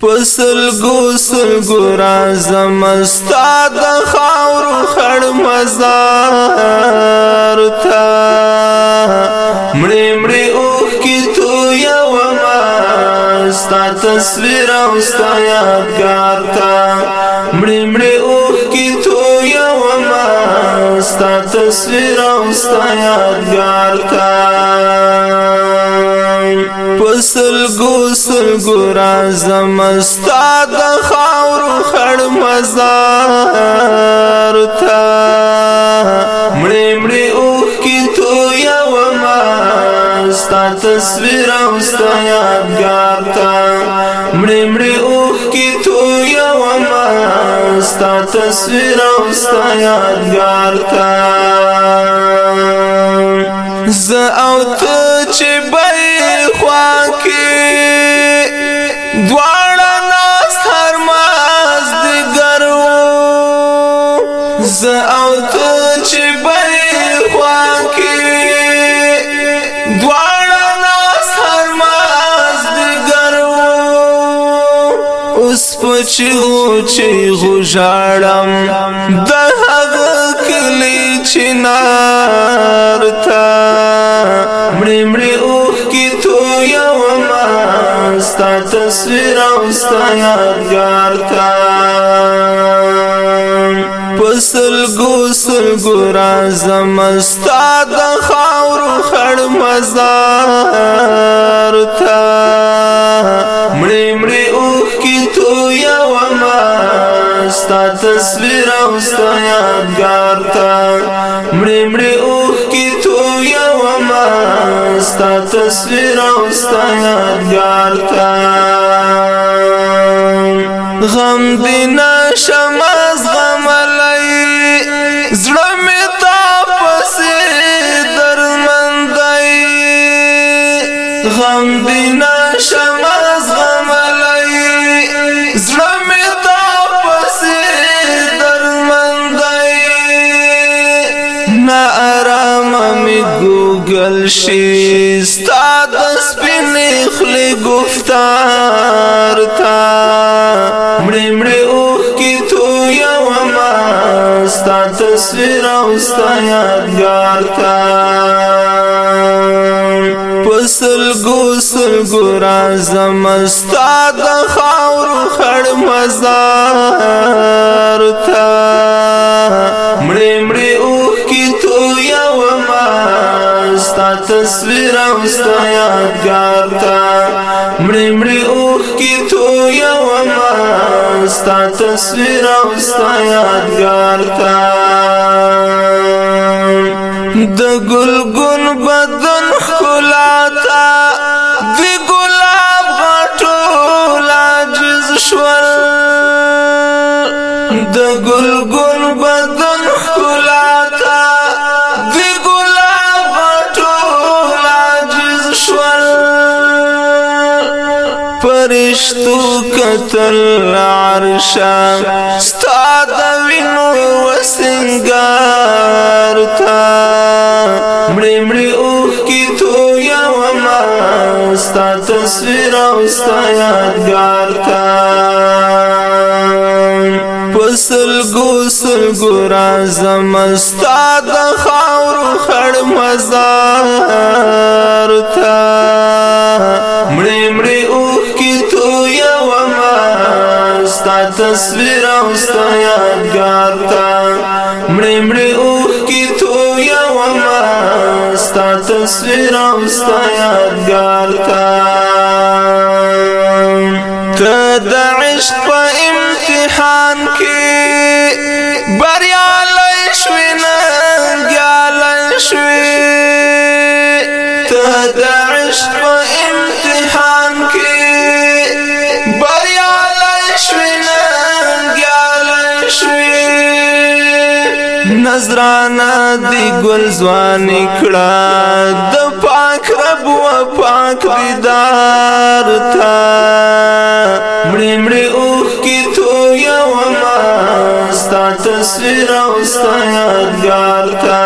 پسل گو سل گو رازم استا د خاور خړ مزار تا مړې مړې او کی تو یا و ما استا تصویر او استا یادګار تا مړې مړې او کی تو یا و ما استا تصویر او استا یادګار تا پسل گو سل گو رازم استا د خاور خړ مزار تا مړې مړې او کی تو یا و ما استا تصویر او استا یادګار تا مړې مړې او کی تو یا و ما استا تصویر او استا یادګار تا ز او ته چې بل خوا کې دواړه ناس هر ماز دي ګرو ز او ته چې بل خوا کې دواړه ناس هر ماز دي ګرو اوس په چې غو چې غو ژړم د هغه تلی چنار تا مړې مړې اوخ کې تو یو ما ستا تصویر او ستا یادګار تا پسل ګوسل ګرا زم ستا د خاور خړ مزار تا ستا تصویر او ستا یادگار تا مڑی مڑی اوخ کی تو یو ما ستا تصویر او ستا یادگار تا غم دینا شماز غم علی زړه می تا پسې درمندای غم دینا شماز غم علی زړه می ګل شي ستاد سپینې خلې گفتار تا مړې مړې او کی تو یو ما ستا تصویر او ستا یادګار تا پسل ګوسل ګور اعظم ستا د خاور خړ مزار تا مړې مړې او کی تو یو ما ستا تصویر او ستا یادگار تا مڑی مڑی اوخ کی تو یو اما ستا تصویر او ستا یادگار تا د گلگون بدن خلا تا دی گلاب غټو لاجز شول د گلگون فرشتو قتل عرشا ستا دوینو وسنگار تا مڑی مڑی اوخ کی تو یا وما ستا تصویر او ستا یادگار تا پسل گوسل گورا زمستا دخاور خڑ مزار تا تصویر او ستا یادگار تا مڑی مڑی اوخ کی تو یا وما ستا تصویر او ستا یادگار تا تا دا عشق پا امتحان کی بریا لشوی ننگیا لشوی تا دا زرانا دی گل زوان کړه د پاک رب و پاک دیدار تا مړې مړې اوخ کې تو یو ما ستا تصویر او ستا یادګار تا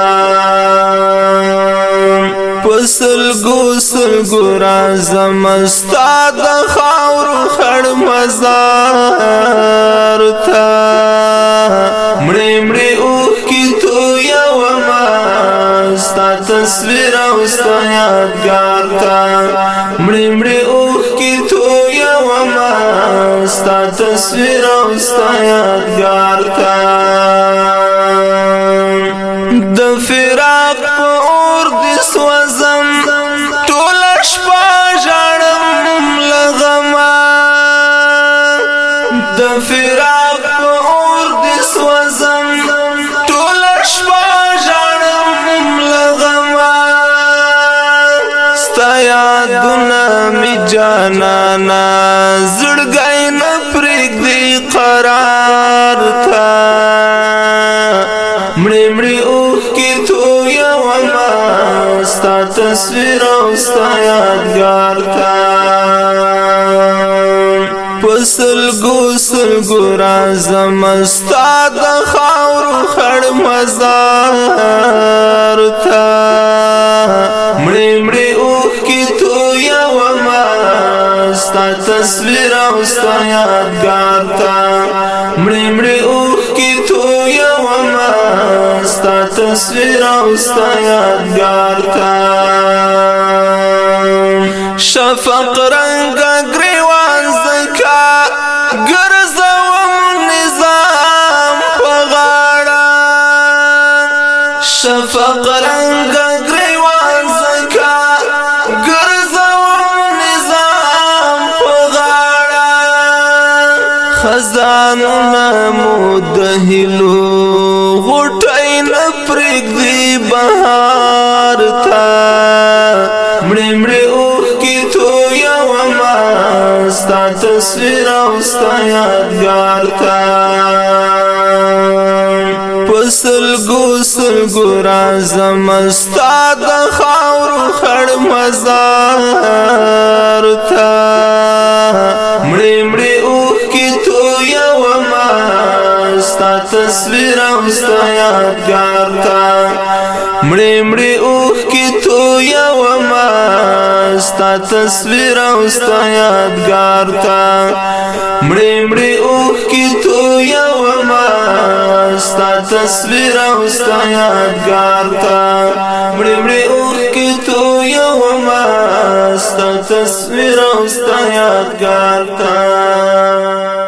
پسل ګوسل ګورا زم ستا د خاور خړ مزار تا مړې مړې ستا تصویر او ستا یادگار تا مڑی مڑی اوخ کی تو یا وما ستا تصویر او ستا یادگار تا د فراق په اور د سوزم ټول شپه ژړم لغما د فراق یادونه می جانانا زړګی نه پرېږدي قرار تا مړې مړې اوښکې تویه ومه ستا تصویر او ستا یادګار تا سلګو سلګو رازم ستا د خاورو خړ مزار ستا تصویر او ستا یادگار تا مړی مړی اوخ کې تو یو ما ستا تصویر او ستا یادگار تا شفق رنگ گریوان زکا گرزوم نظام پغاڑا شفق رنگ گریوان ځان مو د هلو غټای نه پرګ دی بهار تا مړې مړې او کی تو یو ما ستا تصویر او ستا یادګار تا پسل ګوسل ګرا زم ستا د خاور خړ مزار تا مړې مړې ستا تصویر او ستا یادگار تا مڑی مڑی اوخ کی تو یا وما ستا تصویر او ستا یادگار تا مڑی مڑی اوخ کی تو یا وما ستا تصویر او ستا یادگار تا مڑی مڑی اوخ کی تو یا وما ستا تصویر او ستا یادگار تا